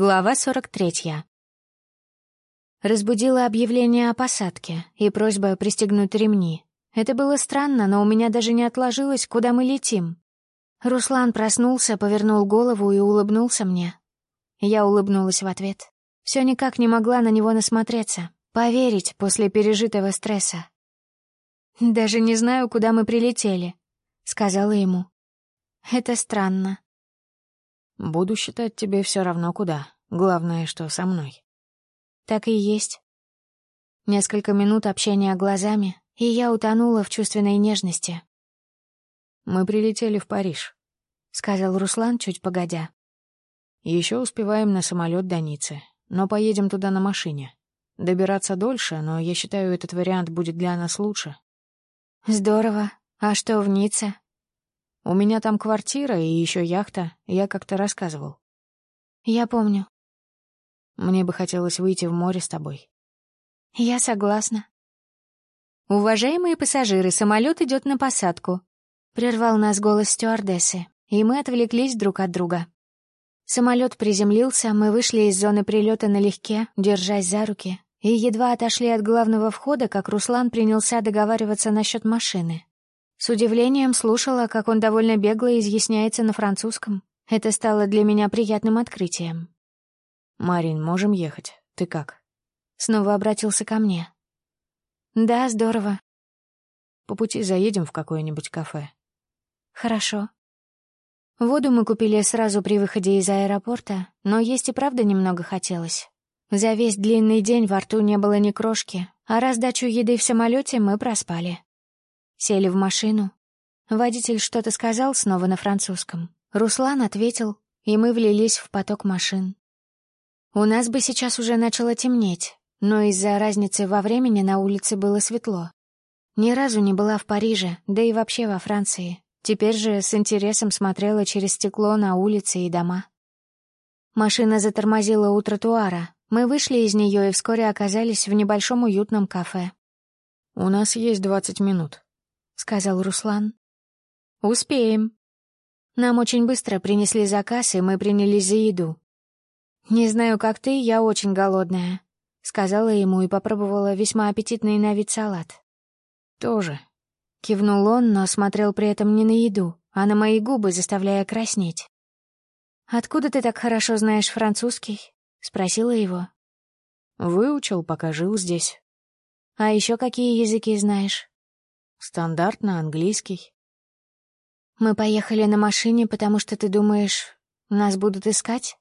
Глава 43. Разбудило объявление о посадке и просьба пристегнуть ремни. Это было странно, но у меня даже не отложилось, куда мы летим. Руслан проснулся, повернул голову и улыбнулся мне. Я улыбнулась в ответ. Все никак не могла на него насмотреться, поверить после пережитого стресса. «Даже не знаю, куда мы прилетели», — сказала ему. «Это странно». Буду считать тебе все равно куда. Главное, что со мной. Так и есть. Несколько минут общения глазами, и я утонула в чувственной нежности. Мы прилетели в Париж, сказал Руслан чуть погодя. Еще успеваем на самолет до Ниццы, но поедем туда на машине. Добираться дольше, но я считаю, этот вариант будет для нас лучше. Здорово. А что в Ницце? У меня там квартира и еще яхта, я как-то рассказывал. Я помню. Мне бы хотелось выйти в море с тобой. Я согласна. Уважаемые пассажиры, самолет идет на посадку. Прервал нас голос стюардессы, и мы отвлеклись друг от друга. Самолет приземлился, мы вышли из зоны прилета налегке, держась за руки, и едва отошли от главного входа, как Руслан принялся договариваться насчет машины. С удивлением слушала, как он довольно бегло изъясняется на французском. Это стало для меня приятным открытием. «Марин, можем ехать. Ты как?» Снова обратился ко мне. «Да, здорово». «По пути заедем в какое-нибудь кафе». «Хорошо». Воду мы купили сразу при выходе из аэропорта, но есть и правда немного хотелось. За весь длинный день во рту не было ни крошки, а раздачу еды в самолете мы проспали. Сели в машину. Водитель что-то сказал снова на французском. Руслан ответил, и мы влились в поток машин. У нас бы сейчас уже начало темнеть, но из-за разницы во времени на улице было светло. Ни разу не была в Париже, да и вообще во Франции. Теперь же с интересом смотрела через стекло на улицы и дома. Машина затормозила у тротуара. Мы вышли из нее и вскоре оказались в небольшом уютном кафе. «У нас есть двадцать минут», сказал Руслан. «Успеем». Нам очень быстро принесли заказ, и мы принялись за еду. «Не знаю, как ты, я очень голодная», — сказала ему и попробовала весьма аппетитный на вид салат. «Тоже», — кивнул он, но смотрел при этом не на еду, а на мои губы, заставляя краснеть. «Откуда ты так хорошо знаешь французский?» — спросила его. «Выучил, пока жил здесь». «А еще какие языки знаешь?» Стандартно английский. Мы поехали на машине, потому что ты думаешь, нас будут искать?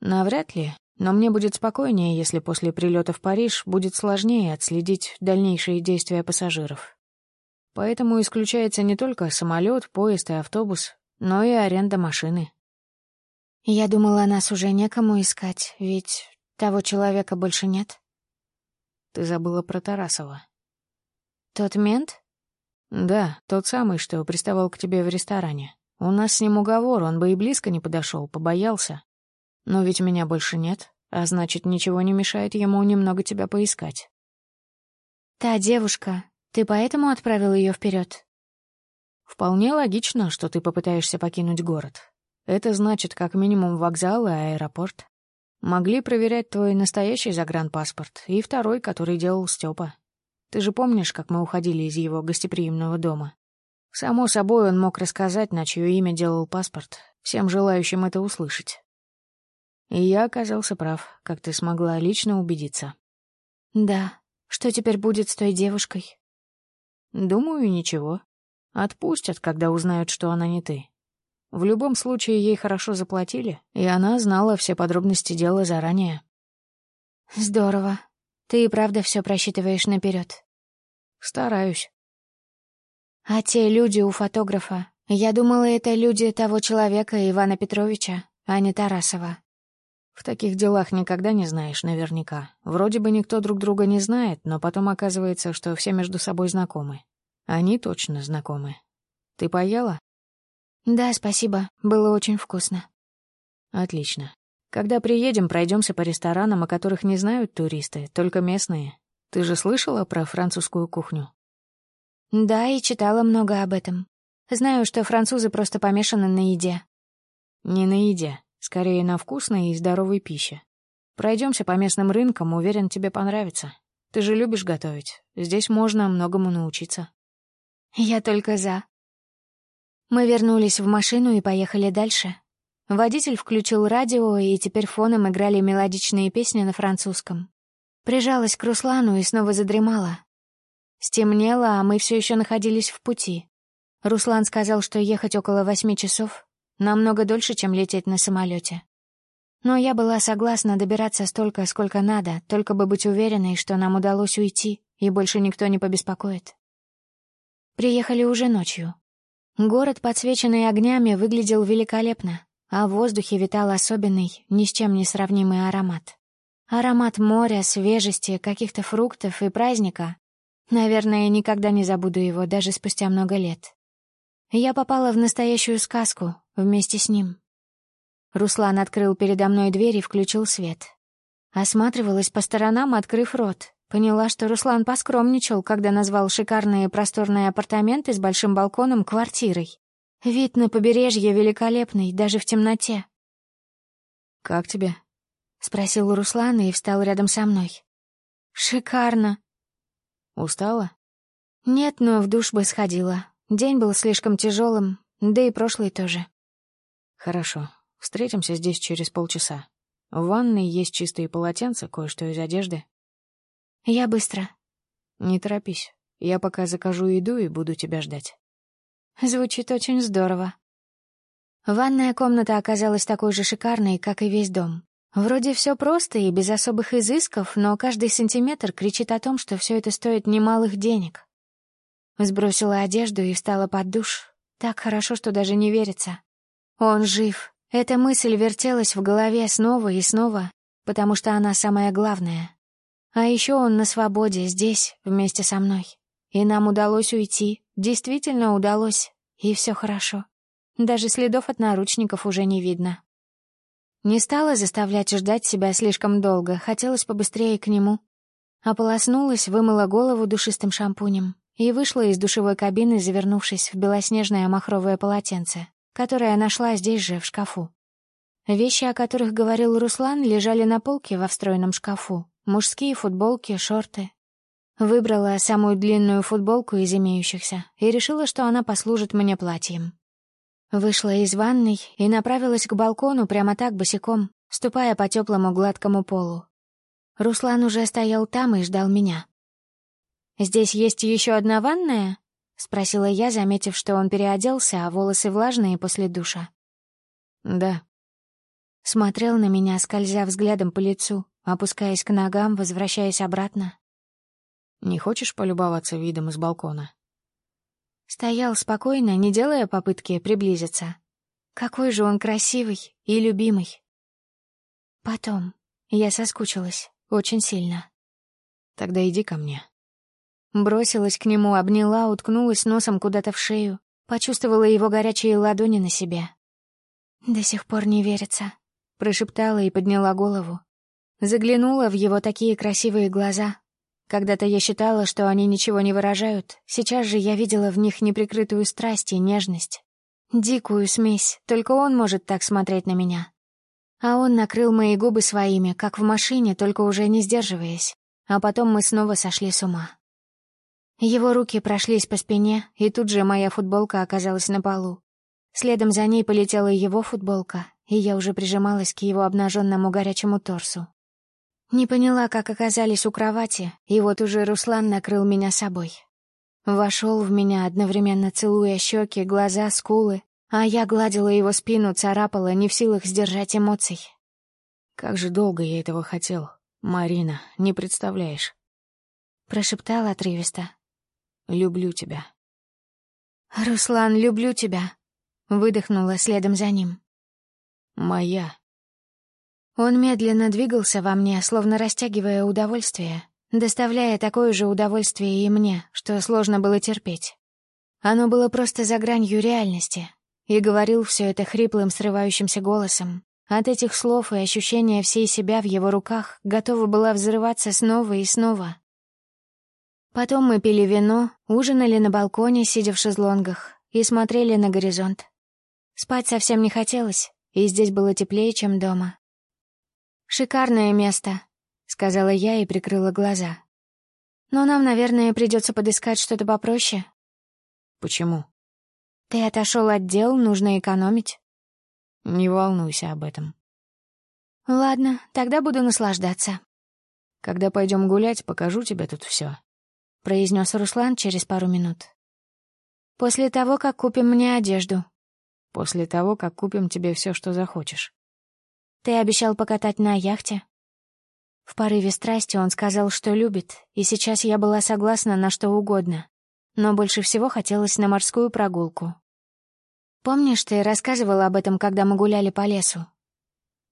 Навряд ли, но мне будет спокойнее, если после прилета в Париж будет сложнее отследить дальнейшие действия пассажиров. Поэтому исключается не только самолет, поезд и автобус, но и аренда машины. Я думала, нас уже некому искать, ведь того человека больше нет. Ты забыла про Тарасова. Тот мент? «Да, тот самый, что приставал к тебе в ресторане. У нас с ним уговор, он бы и близко не подошел, побоялся. Но ведь меня больше нет, а значит, ничего не мешает ему немного тебя поискать». «Та девушка, ты поэтому отправил ее вперед? «Вполне логично, что ты попытаешься покинуть город. Это значит как минимум вокзал и аэропорт. Могли проверять твой настоящий загранпаспорт и второй, который делал Степа. Ты же помнишь, как мы уходили из его гостеприимного дома? Само собой, он мог рассказать, на чье имя делал паспорт, всем желающим это услышать. И я оказался прав, как ты смогла лично убедиться. Да. Что теперь будет с той девушкой? Думаю, ничего. Отпустят, когда узнают, что она не ты. В любом случае, ей хорошо заплатили, и она знала все подробности дела заранее. Здорово. Ты и правда все просчитываешь наперед. Стараюсь. А те люди у фотографа, я думала, это люди того человека, Ивана Петровича, а не Тарасова. В таких делах никогда не знаешь наверняка. Вроде бы никто друг друга не знает, но потом оказывается, что все между собой знакомы. Они точно знакомы. Ты поела? Да, спасибо. Было очень вкусно. Отлично. Когда приедем, пройдемся по ресторанам, о которых не знают туристы, только местные. Ты же слышала про французскую кухню? Да, и читала много об этом. Знаю, что французы просто помешаны на еде. Не на еде, Скорее на вкусной и здоровой пище. Пройдемся по местным рынкам, уверен, тебе понравится. Ты же любишь готовить. Здесь можно многому научиться. Я только за. Мы вернулись в машину и поехали дальше. Водитель включил радио, и теперь фоном играли мелодичные песни на французском. Прижалась к Руслану и снова задремала. Стемнело, а мы все еще находились в пути. Руслан сказал, что ехать около восьми часов намного дольше, чем лететь на самолете. Но я была согласна добираться столько, сколько надо, только бы быть уверенной, что нам удалось уйти, и больше никто не побеспокоит. Приехали уже ночью. Город, подсвеченный огнями, выглядел великолепно, а в воздухе витал особенный, ни с чем не сравнимый аромат. Аромат моря, свежести, каких-то фруктов и праздника. Наверное, я никогда не забуду его, даже спустя много лет. Я попала в настоящую сказку вместе с ним. Руслан открыл передо мной дверь и включил свет. Осматривалась по сторонам, открыв рот. Поняла, что Руслан поскромничал, когда назвал шикарные просторные апартаменты с большим балконом квартирой. Вид на побережье великолепный, даже в темноте. «Как тебе?» — спросил Руслан и встал рядом со мной. «Шикарно». «Устала?» «Нет, но в душ бы сходила. День был слишком тяжелым, да и прошлый тоже». «Хорошо. Встретимся здесь через полчаса. В ванной есть чистые полотенца, кое-что из одежды. Я быстро. Не торопись. Я пока закажу еду и буду тебя ждать. Звучит очень здорово. Ванная комната оказалась такой же шикарной, как и весь дом. Вроде все просто и без особых изысков, но каждый сантиметр кричит о том, что все это стоит немалых денег. Сбросила одежду и встала под душ. Так хорошо, что даже не верится. Он жив, эта мысль вертелась в голове снова и снова, потому что она самая главная. А еще он на свободе, здесь, вместе со мной. И нам удалось уйти, действительно удалось, и все хорошо. Даже следов от наручников уже не видно. Не стала заставлять ждать себя слишком долго, хотелось побыстрее к нему. Ополоснулась, вымыла голову душистым шампунем и вышла из душевой кабины, завернувшись в белоснежное махровое полотенце которое нашла здесь же, в шкафу. Вещи, о которых говорил Руслан, лежали на полке во встроенном шкафу. Мужские футболки, шорты. Выбрала самую длинную футболку из имеющихся и решила, что она послужит мне платьем. Вышла из ванной и направилась к балкону прямо так босиком, ступая по теплому гладкому полу. Руслан уже стоял там и ждал меня. «Здесь есть еще одна ванная?» — спросила я, заметив, что он переоделся, а волосы влажные после душа. «Да». Смотрел на меня, скользя взглядом по лицу, опускаясь к ногам, возвращаясь обратно. «Не хочешь полюбоваться видом из балкона?» Стоял спокойно, не делая попытки приблизиться. Какой же он красивый и любимый. Потом. Я соскучилась. Очень сильно. Тогда иди ко мне. Бросилась к нему, обняла, уткнулась носом куда-то в шею, почувствовала его горячие ладони на себе. «До сих пор не верится», — прошептала и подняла голову. Заглянула в его такие красивые глаза. Когда-то я считала, что они ничего не выражают, сейчас же я видела в них неприкрытую страсть и нежность. Дикую смесь, только он может так смотреть на меня. А он накрыл мои губы своими, как в машине, только уже не сдерживаясь. А потом мы снова сошли с ума. Его руки прошлись по спине, и тут же моя футболка оказалась на полу. Следом за ней полетела его футболка, и я уже прижималась к его обнаженному горячему торсу. Не поняла, как оказались у кровати, и вот уже Руслан накрыл меня собой. Вошел в меня, одновременно целуя щеки, глаза, скулы, а я гладила его спину, царапала, не в силах сдержать эмоций. «Как же долго я этого хотел, Марина, не представляешь», — прошептал отрывисто. Люблю тебя». «Руслан, люблю тебя», — выдохнула следом за ним. «Моя». Он медленно двигался во мне, словно растягивая удовольствие, доставляя такое же удовольствие и мне, что сложно было терпеть. Оно было просто за гранью реальности, и говорил все это хриплым, срывающимся голосом. От этих слов и ощущения всей себя в его руках готова была взрываться снова и снова. Потом мы пили вино, ужинали на балконе, сидя в шезлонгах, и смотрели на горизонт. Спать совсем не хотелось, и здесь было теплее, чем дома. «Шикарное место», — сказала я и прикрыла глаза. «Но нам, наверное, придется подыскать что-то попроще». «Почему?» «Ты отошел от дел, нужно экономить». «Не волнуйся об этом». «Ладно, тогда буду наслаждаться». «Когда пойдем гулять, покажу тебе тут все, произнес Руслан через пару минут. «После того, как купим мне одежду». «После того, как купим тебе все, что захочешь». «Ты обещал покатать на яхте?» В порыве страсти он сказал, что любит, и сейчас я была согласна на что угодно, но больше всего хотелось на морскую прогулку. «Помнишь, ты рассказывала об этом, когда мы гуляли по лесу?»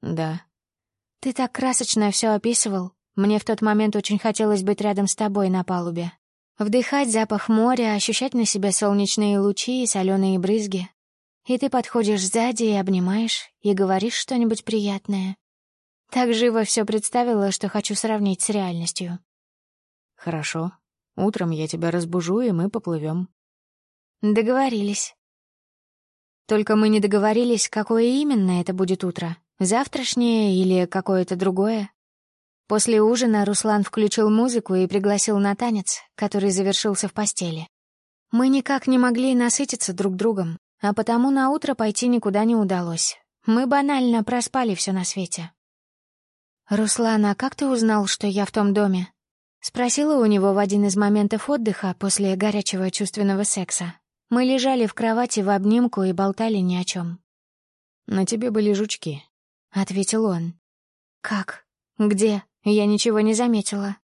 «Да». «Ты так красочно все описывал. Мне в тот момент очень хотелось быть рядом с тобой на палубе. Вдыхать запах моря, ощущать на себе солнечные лучи и соленые брызги. И ты подходишь сзади и обнимаешь, и говоришь что-нибудь приятное. Так живо все представила, что хочу сравнить с реальностью. Хорошо. Утром я тебя разбужу, и мы поплывем. Договорились. Только мы не договорились, какое именно это будет утро. Завтрашнее или какое-то другое. После ужина Руслан включил музыку и пригласил на танец, который завершился в постели. Мы никак не могли насытиться друг другом, а потому на утро пойти никуда не удалось. Мы банально проспали все на свете. «Руслан, а как ты узнал, что я в том доме?» Спросила у него в один из моментов отдыха после горячего чувственного секса. Мы лежали в кровати в обнимку и болтали ни о чем. «На тебе были жучки», — ответил он. «Как? Где?» Я ничего не заметила.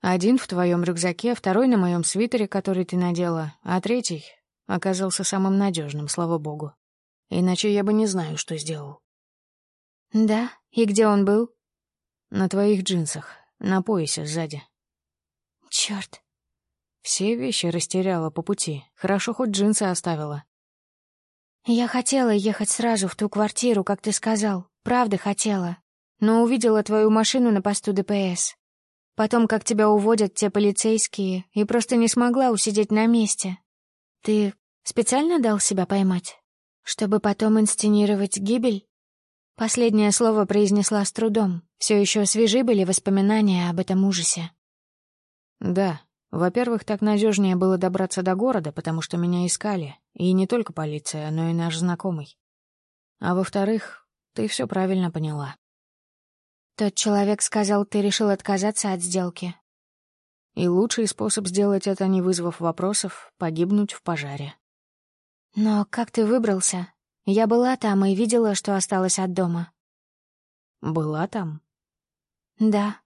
Один в твоем рюкзаке, второй на моем свитере, который ты надела, а третий оказался самым надежным, слава богу. Иначе я бы не знаю, что сделал. Да? И где он был? На твоих джинсах, на поясе сзади. Черт. Все вещи растеряла по пути. Хорошо, хоть джинсы оставила. Я хотела ехать сразу в ту квартиру, как ты сказал. Правда хотела но увидела твою машину на посту ДПС. Потом, как тебя уводят те полицейские, и просто не смогла усидеть на месте. Ты специально дал себя поймать? Чтобы потом инсценировать гибель? Последнее слово произнесла с трудом. Все еще свежи были воспоминания об этом ужасе. Да. Во-первых, так надежнее было добраться до города, потому что меня искали. И не только полиция, но и наш знакомый. А во-вторых, ты все правильно поняла. Тот человек сказал, ты решил отказаться от сделки. И лучший способ сделать это, не вызвав вопросов, погибнуть в пожаре. Но как ты выбрался? Я была там и видела, что осталось от дома. Была там? Да.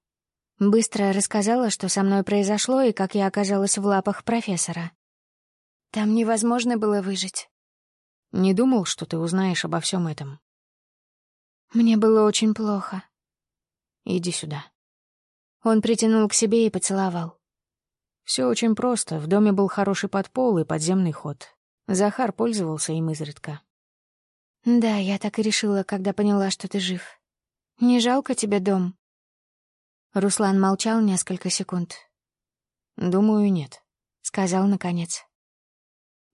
Быстро рассказала, что со мной произошло и как я оказалась в лапах профессора. Там невозможно было выжить. Не думал, что ты узнаешь обо всем этом. Мне было очень плохо. Иди сюда». Он притянул к себе и поцеловал. Все очень просто. В доме был хороший подпол и подземный ход. Захар пользовался им изредка. «Да, я так и решила, когда поняла, что ты жив. Не жалко тебе дом?» Руслан молчал несколько секунд. «Думаю, нет», — сказал наконец.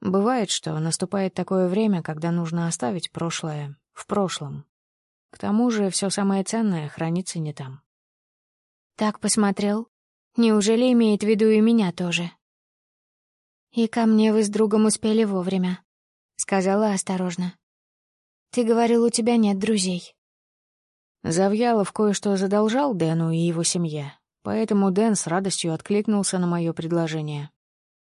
«Бывает, что наступает такое время, когда нужно оставить прошлое в прошлом, к тому же все самое ценное хранится не там. Так посмотрел. Неужели имеет в виду и меня тоже? И ко мне вы с другом успели вовремя, сказала осторожно. Ты говорил, у тебя нет друзей. Завьялов кое-что задолжал Дэну и его семье, поэтому Дэн с радостью откликнулся на мое предложение.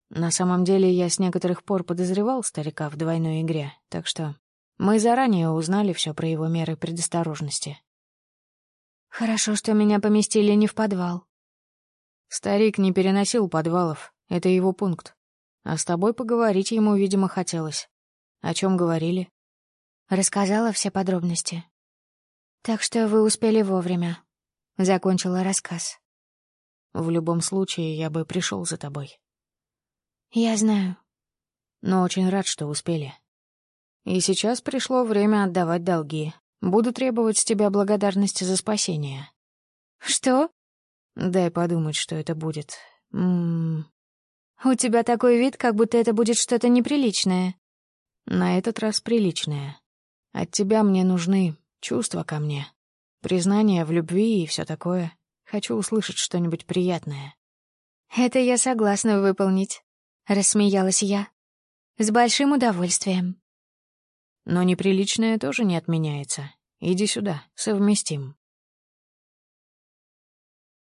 На самом деле я с некоторых пор подозревал старика в двойной игре, так что мы заранее узнали все про его меры предосторожности. Хорошо, что меня поместили не в подвал. Старик не переносил подвалов, это его пункт. А с тобой поговорить ему, видимо, хотелось. О чем говорили? Рассказала все подробности. Так что вы успели вовремя. Закончила рассказ. В любом случае, я бы пришел за тобой. Я знаю. Но очень рад, что успели. И сейчас пришло время отдавать долги. Буду требовать с тебя благодарности за спасение. Что? Дай подумать, что это будет. М -м У тебя такой вид, как будто это будет что-то неприличное. На этот раз приличное. От тебя мне нужны чувства ко мне, признание в любви и все такое. Хочу услышать что-нибудь приятное». «Это я согласна выполнить», — рассмеялась я. «С большим удовольствием». «Но неприличное тоже не отменяется. Иди сюда, совместим».